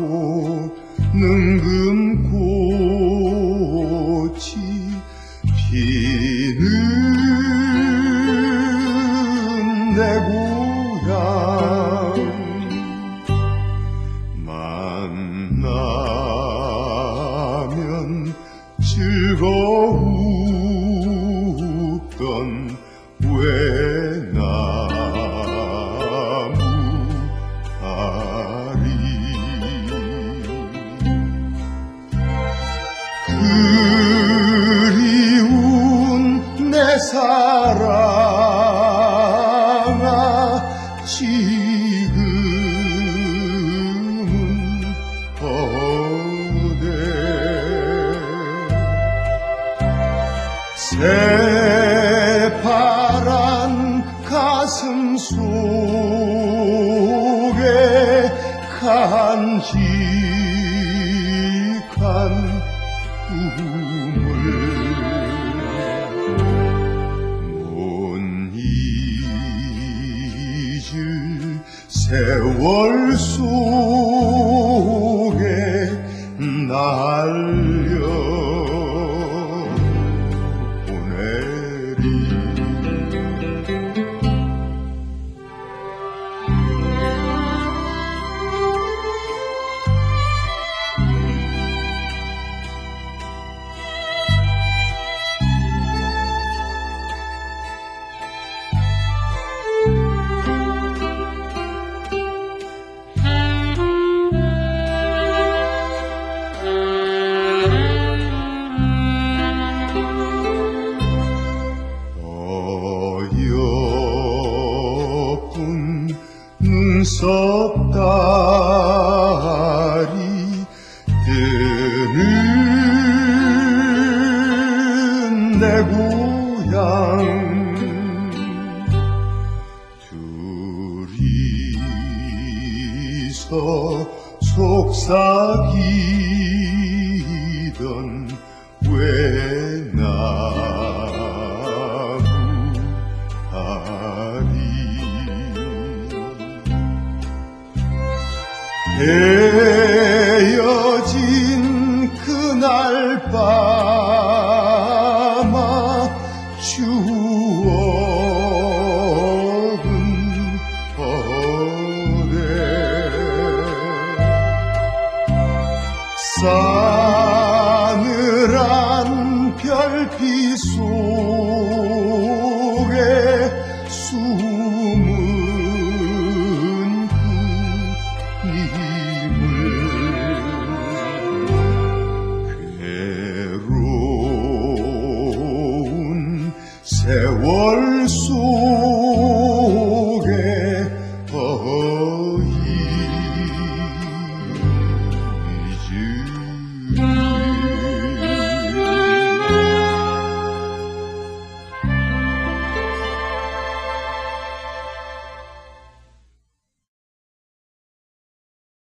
않고 능금꽃이 피는 내 고향 만나면 즐거웠던 그리운 내 사랑아 지금은 어데 새파란 가슴 속에 간직한 세월 속에 날려 보내리 달이 뜨는 내 고향. 둘이서 속삭이던 외 헤어진 그날 밤아 추억은 어래 싸늘한 별빛 속 괴로운 세월 속